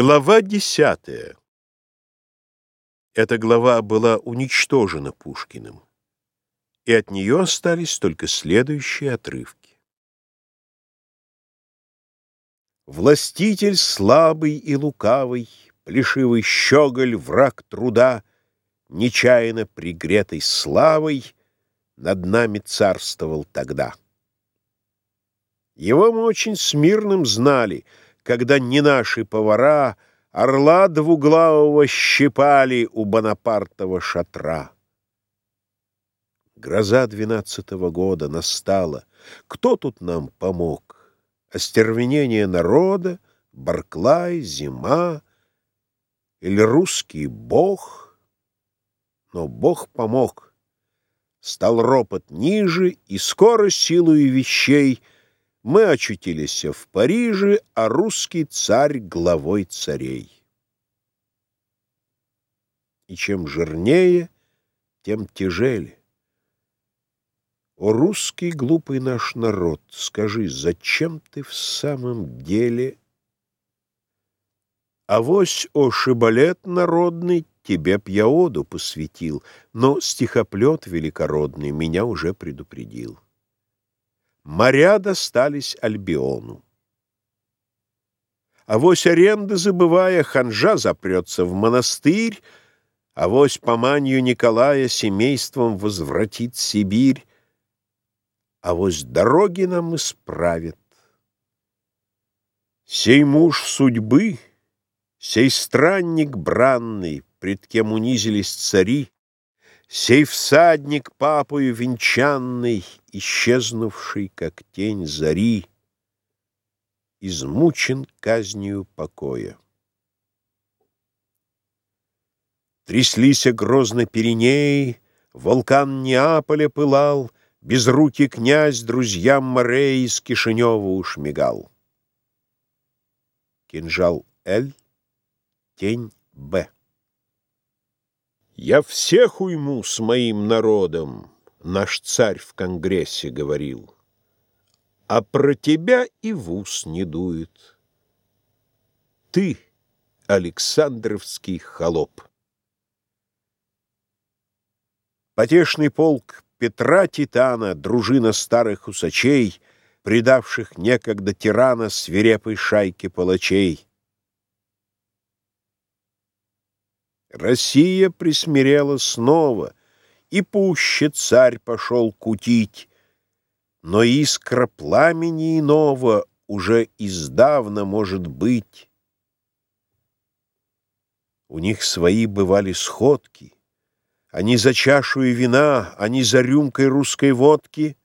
Глава десятая. Эта глава была уничтожена Пушкиным, и от нее остались только следующие отрывки. Властитель слабый и лукавый, плешивый щеголь, враг труда, нечаянно пригретой славой над нами царствовал тогда. Его мы очень смирным знали — когда не наши повара орла двуглавого щипали у Бонапартова шатра. Гроза двенадцатого года настала. Кто тут нам помог? Остервенение народа, Барклай, зима или русский бог? Но бог помог. Стал ропот ниже, и скоро силою вещей — мы очутились в Париже, а русский царь главой царей. И чем жирнее, тем тяжелее. О, русский глупый наш народ, скажи, зачем ты в самом деле... Авось, о, шибалет народный, тебе б я оду посвятил, но стихоплет великородный меня уже предупредил моря достались Альбиону. Авось аренды забывая, ханжа запрется в монастырь, Авось по манью Николая семейством возвратит Сибирь, Авось дороги нам исправит. Сей муж судьбы, сей странник бранный, Пред кем унизились цари, Сей всадник папою венчанный, Исчезнувший, как тень зари, Измучен казнью покоя. Тряслись грозно Пиренеи, Вулкан Неаполя пылал, Безрукий князь друзьям морей Из Кишинева ушмигал. Кинжал Л, тень Б. Я всех уйму с моим народом, Наш царь в Конгрессе говорил, А про тебя и в ус не дует. Ты, Александровский холоп. Потешный полк Петра Титана, Дружина старых усачей, Предавших некогда тирана Свирепой шайке палачей — Россия присмирела снова, И пуще царь пошел кутить, Но искра пламени иного Уже издавна может быть. У них свои бывали сходки, Они за чашу и вина, Они за рюмкой русской водки.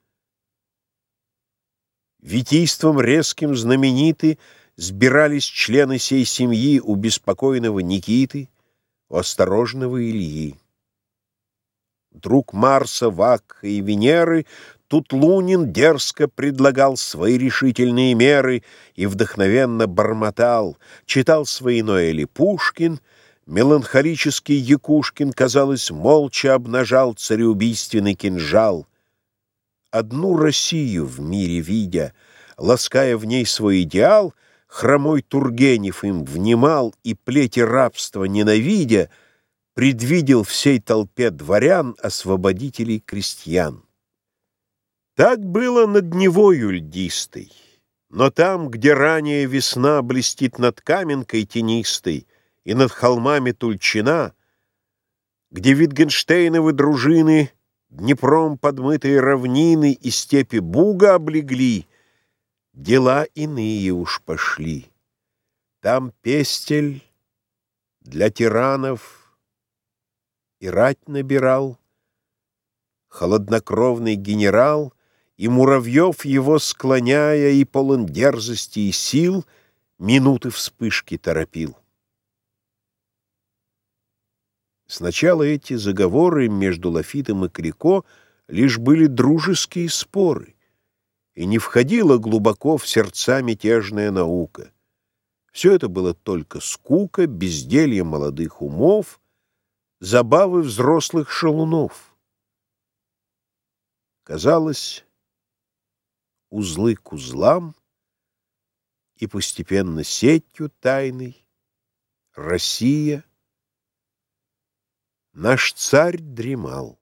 Витийством резким знамениты Сбирались члены сей семьи У беспокойного Никиты, у осторожного Ильи. Друг Марса, Вакха и Венеры, тут Лунин дерзко предлагал свои решительные меры и вдохновенно бормотал, читал свои Ноэли Пушкин, меланхолический Якушкин, казалось, молча обнажал цареубийственный кинжал. Одну Россию в мире видя, лаская в ней свой идеал, Хромой Тургенев им внимал и плети рабства ненавидя, предвидел всей толпе дворян освободителей крестьян. Так было над Невою льдистой, но там, где ранее весна блестит над каменкой тенистой и над холмами Тульчина, где Витгенштейновы дружины Днепром подмытые равнины и степи Буга облегли — Дела иные уж пошли. Там пестель для тиранов и рать набирал, Холоднокровный генерал, и Муравьев его склоняя, и полон дерзости и сил, Минуты вспышки торопил. Сначала эти заговоры между Лафитом и Крико лишь были дружеские споры — и не входила глубоко в сердца мятежная наука. Все это было только скука, безделье молодых умов, забавы взрослых шалунов. Казалось, узлы к узлам, и постепенно сетью тайной Россия, наш царь дремал.